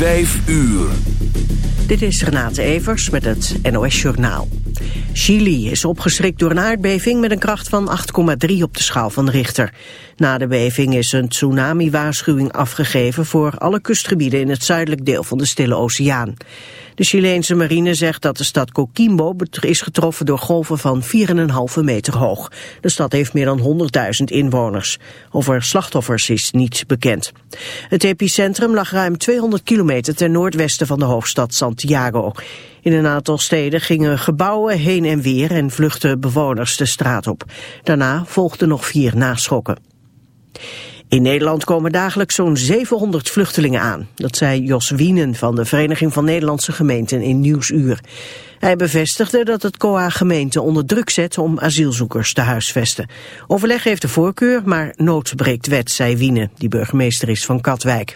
Vijf uur. Dit is Renate Evers met het NOS Journaal. Chili is opgeschrikt door een aardbeving met een kracht van 8,3 op de schaal van Richter. Na de beving is een tsunami-waarschuwing afgegeven voor alle kustgebieden in het zuidelijk deel van de Stille Oceaan. De Chileense marine zegt dat de stad Coquimbo is getroffen door golven van 4,5 meter hoog. De stad heeft meer dan 100.000 inwoners. Over slachtoffers is niets bekend. Het epicentrum lag ruim 200 kilometer ten noordwesten van de hoofdstad Santiago. In een aantal steden gingen gebouwen heen en weer en vluchtten bewoners de straat op. Daarna volgden nog vier naschokken. In Nederland komen dagelijks zo'n 700 vluchtelingen aan. Dat zei Jos Wienen van de Vereniging van Nederlandse Gemeenten in Nieuwsuur. Hij bevestigde dat het COA gemeente onder druk zet om asielzoekers te huisvesten. Overleg heeft de voorkeur, maar nood breekt wet, zei Wienen, die burgemeester is van Katwijk.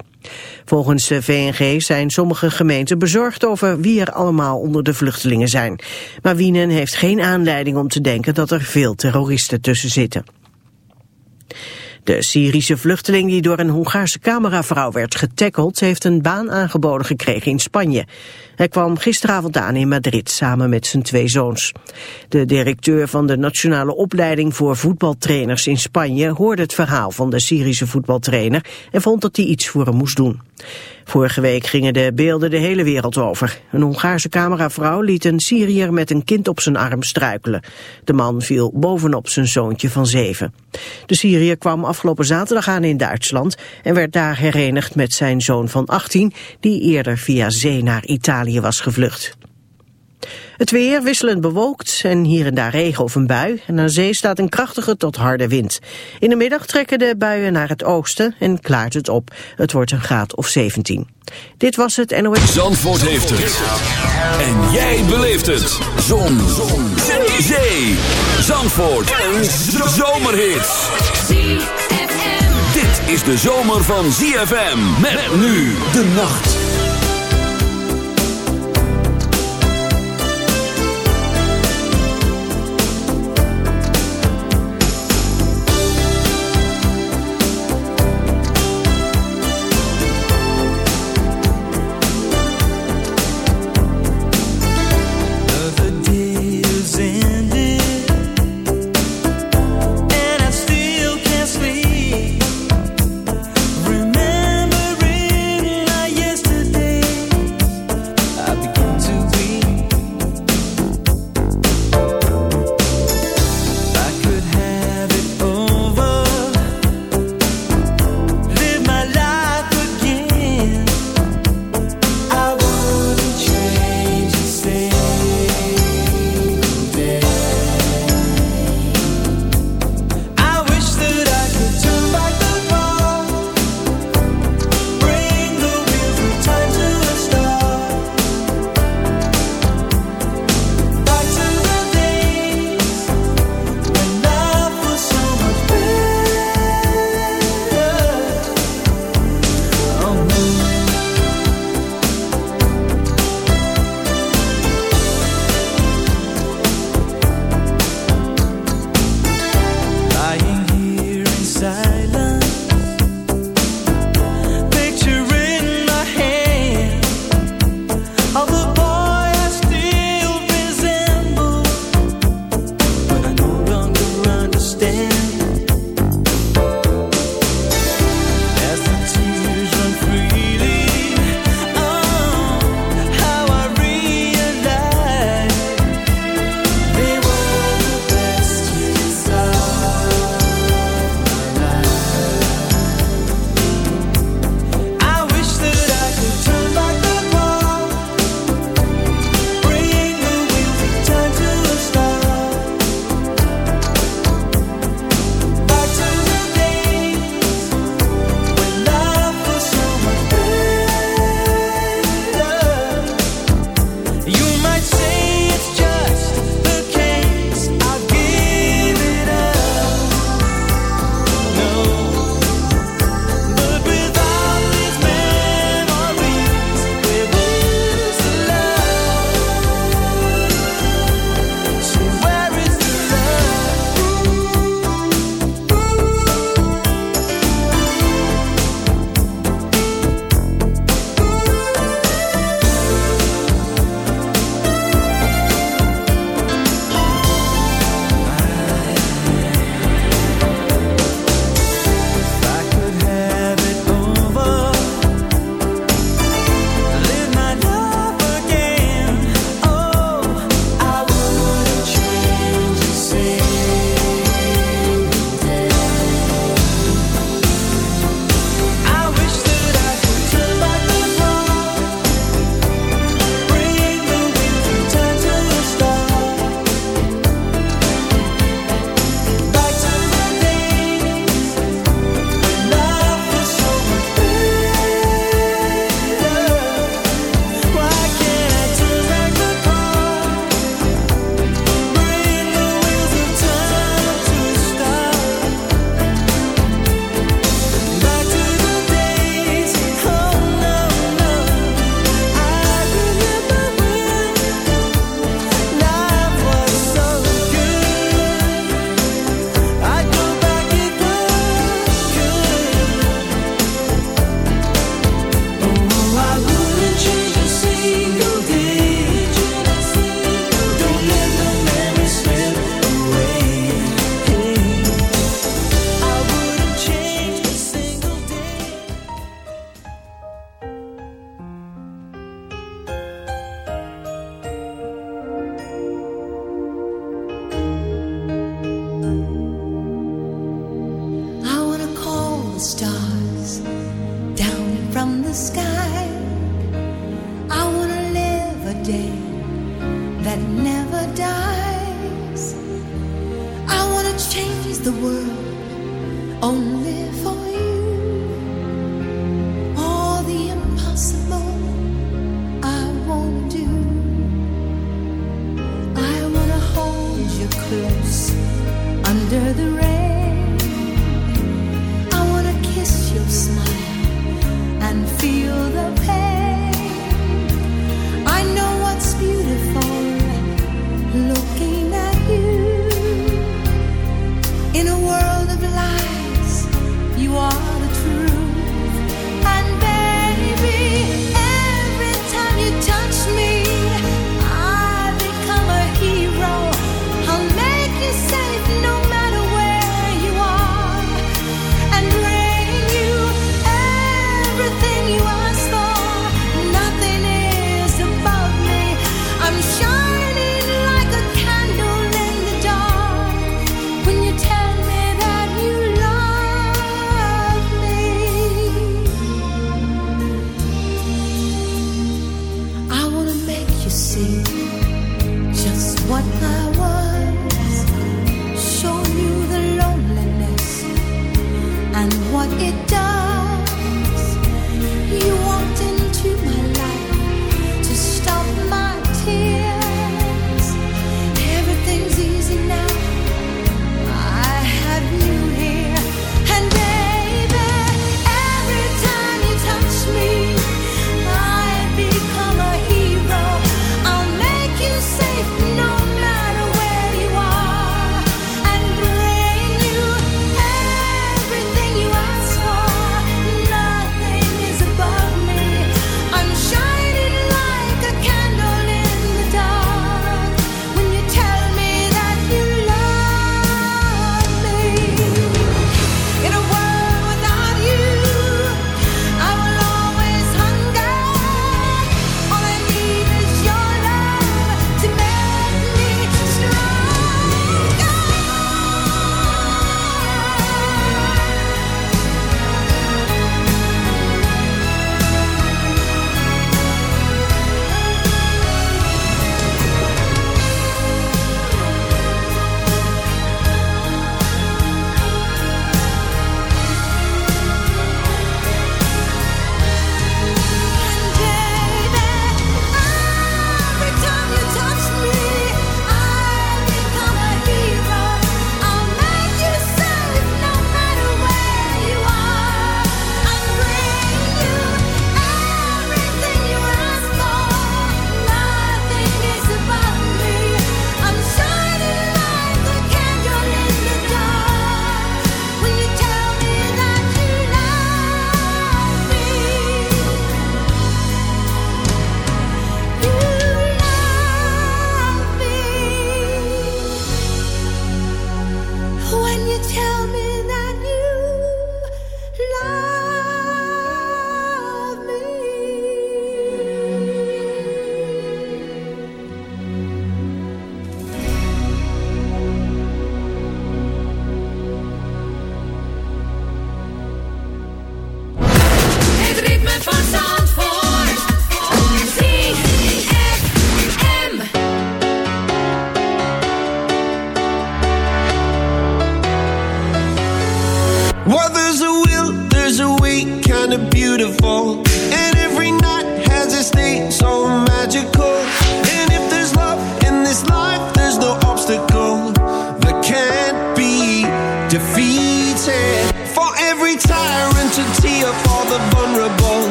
Volgens de VNG zijn sommige gemeenten bezorgd over wie er allemaal onder de vluchtelingen zijn. Maar Wienen heeft geen aanleiding om te denken dat er veel terroristen tussen zitten. De Syrische vluchteling die door een Hongaarse cameravrouw werd getackeld... heeft een baan aangeboden gekregen in Spanje. Hij kwam gisteravond aan in Madrid samen met zijn twee zoons. De directeur van de Nationale Opleiding voor Voetbaltrainers in Spanje... hoorde het verhaal van de Syrische voetbaltrainer... en vond dat hij iets voor hem moest doen. Vorige week gingen de beelden de hele wereld over. Een Hongaarse cameravrouw liet een Syriër met een kind op zijn arm struikelen. De man viel bovenop zijn zoontje van zeven. De Syriër kwam afgelopen zaterdag aan in Duitsland... en werd daar herenigd met zijn zoon van 18... die eerder via zee naar Italië was gevlucht. Het weer wisselend bewolkt en hier en daar regen of een bui. En aan zee staat een krachtige tot harde wind. In de middag trekken de buien naar het oosten en klaart het op. Het wordt een graad of 17. Dit was het NOS. Zandvoort heeft het. En jij beleeft het. Zon. Zon. Zee. Zee. Zandvoort. Een zomerhit. Dit is de zomer van ZFM. Met nu de nacht.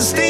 stay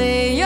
say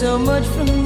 so much from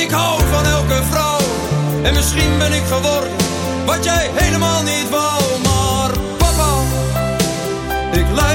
ik hou van elke vrouw. En misschien ben ik geworden wat jij helemaal niet wou. Maar papa, ik lijk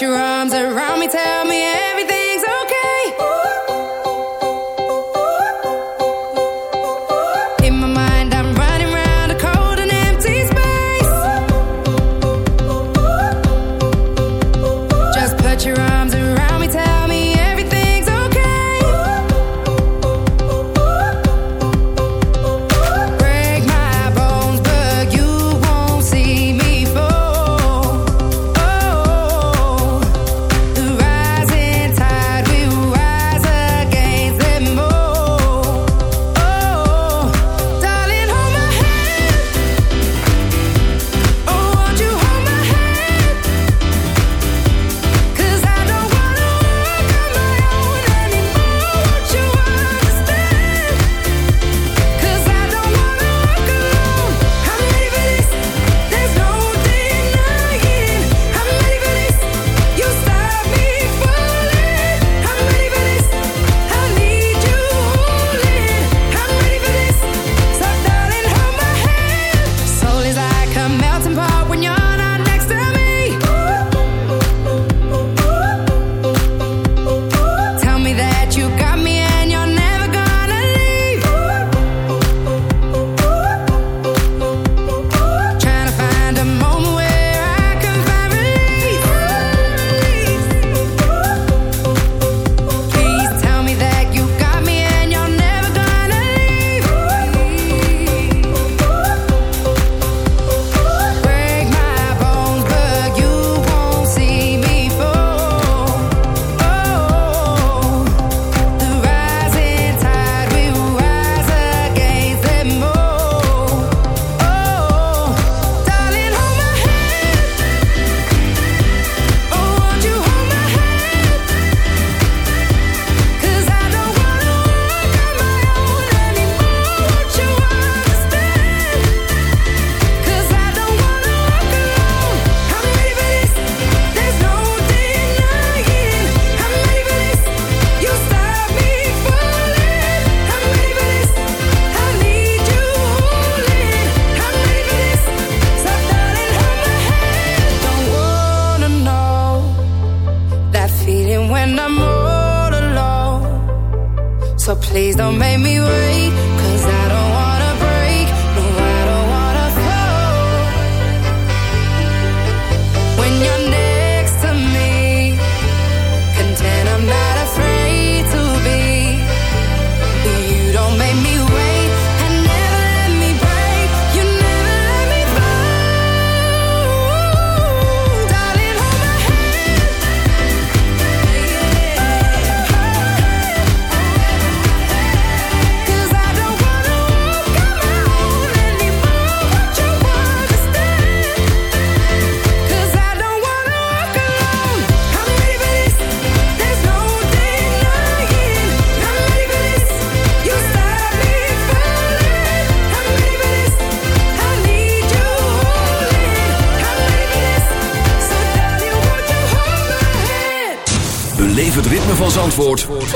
your eyes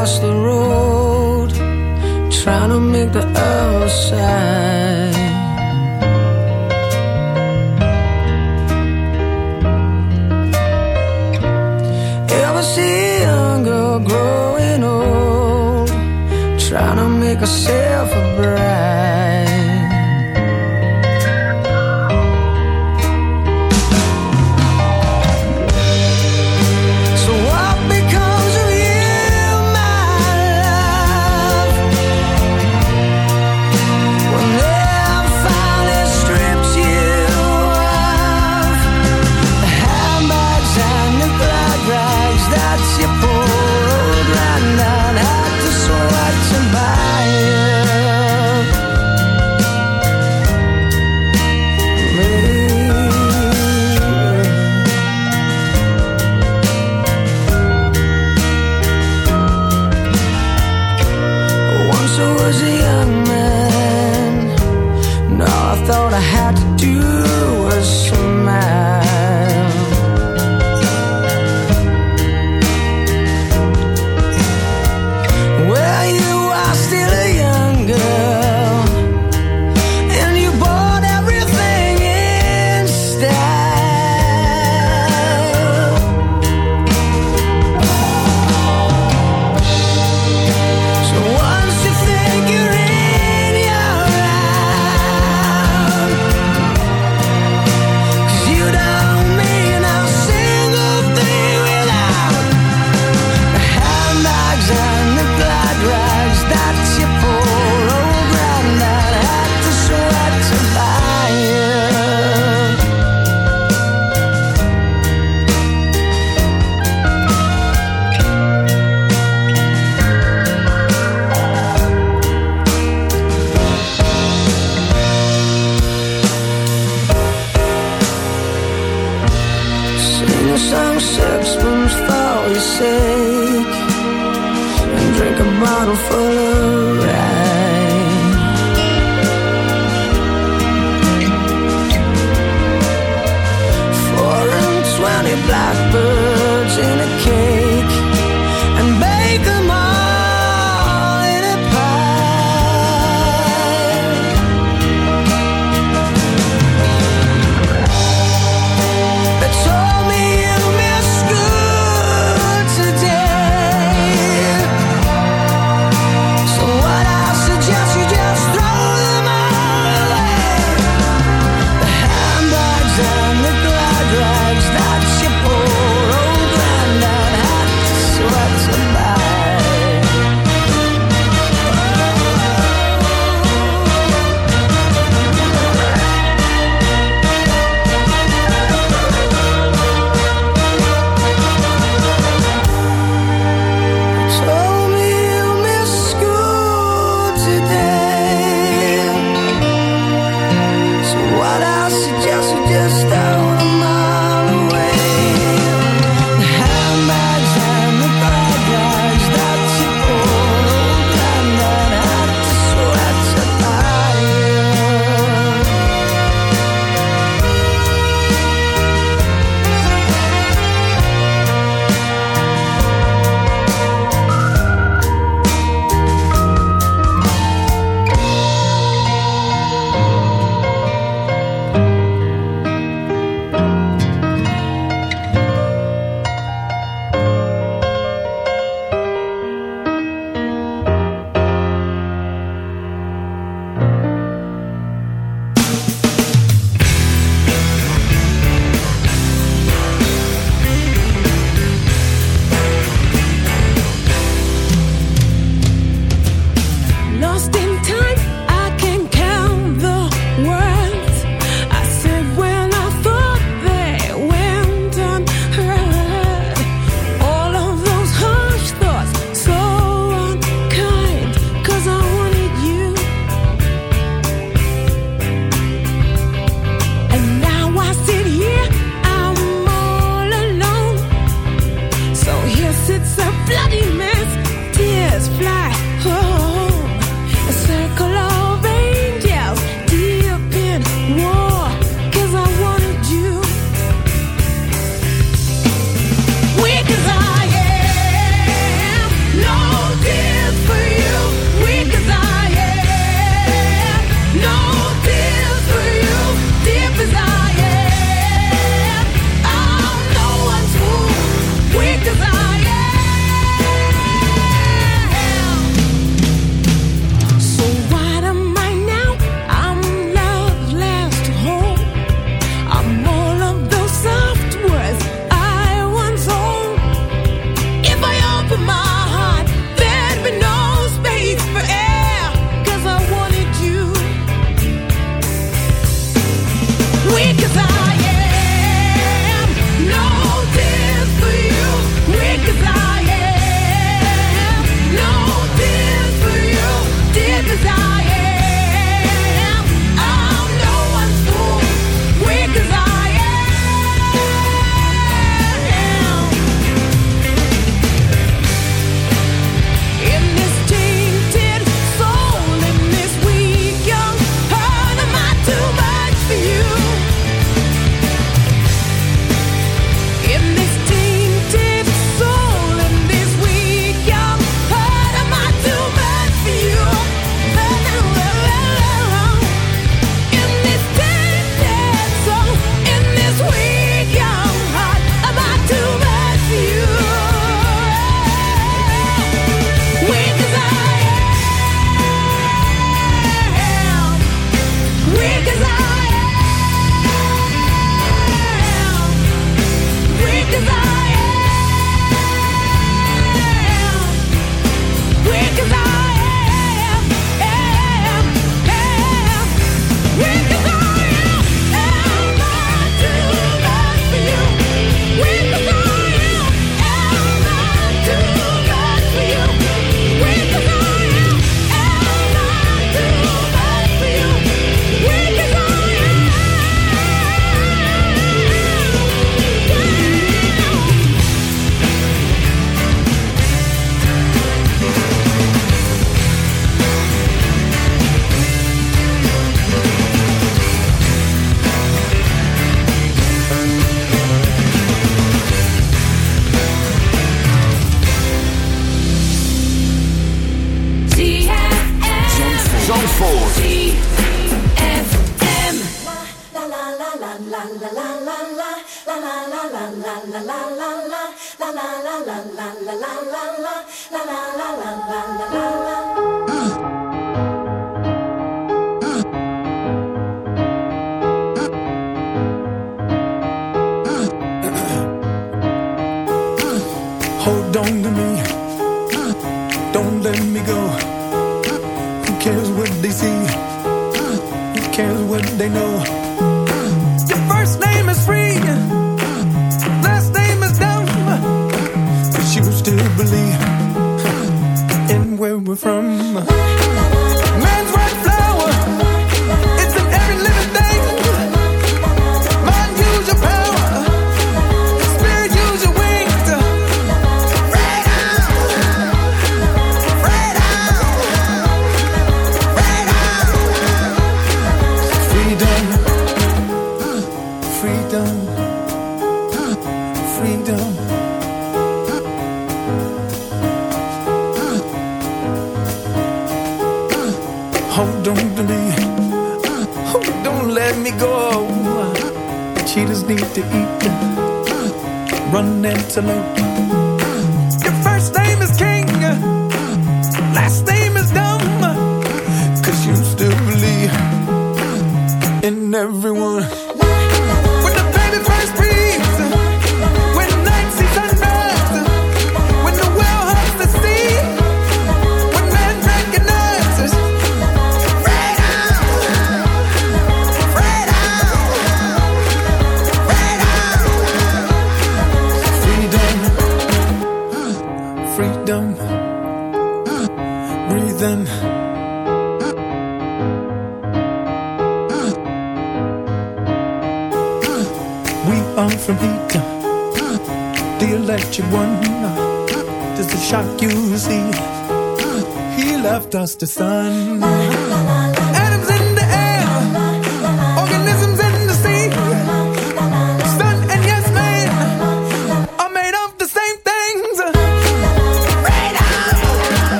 across the road, trying to make the outside.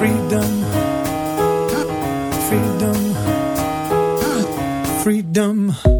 Freedom, freedom, freedom,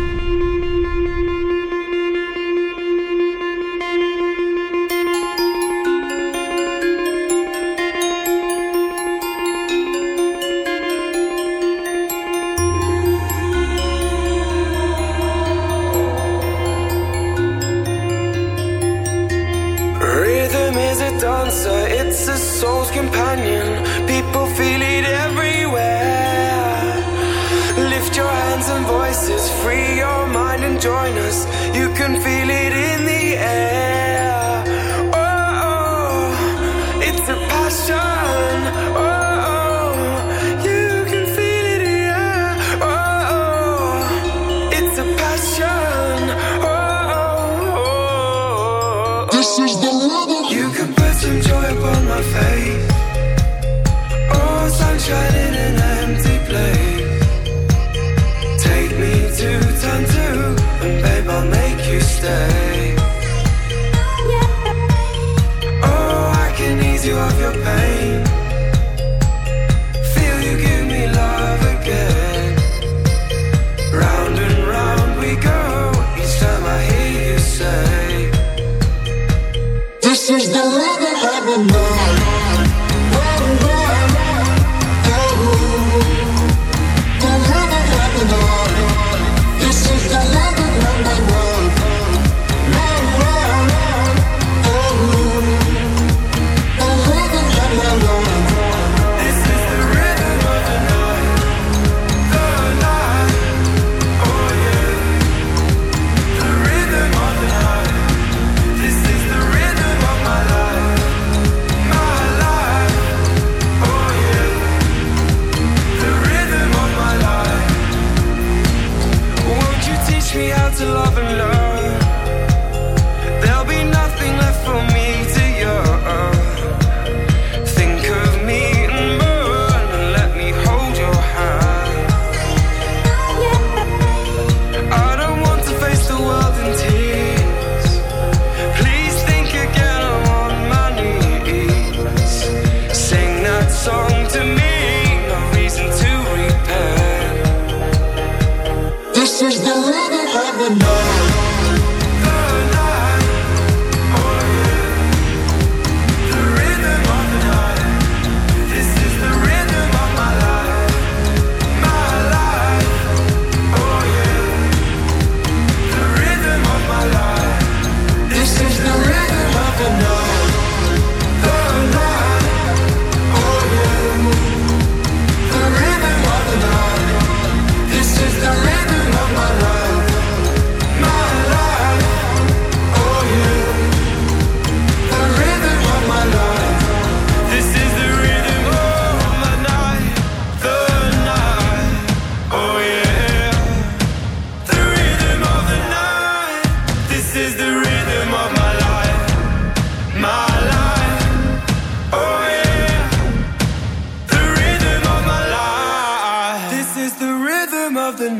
Last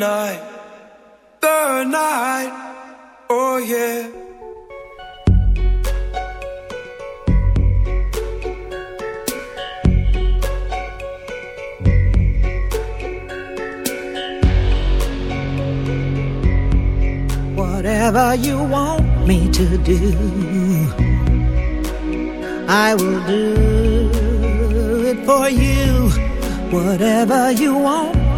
night, the night, oh yeah. Whatever you want me to do, I will do it for you. Whatever you want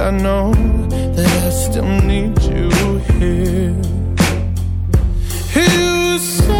I know that I still need you here. You say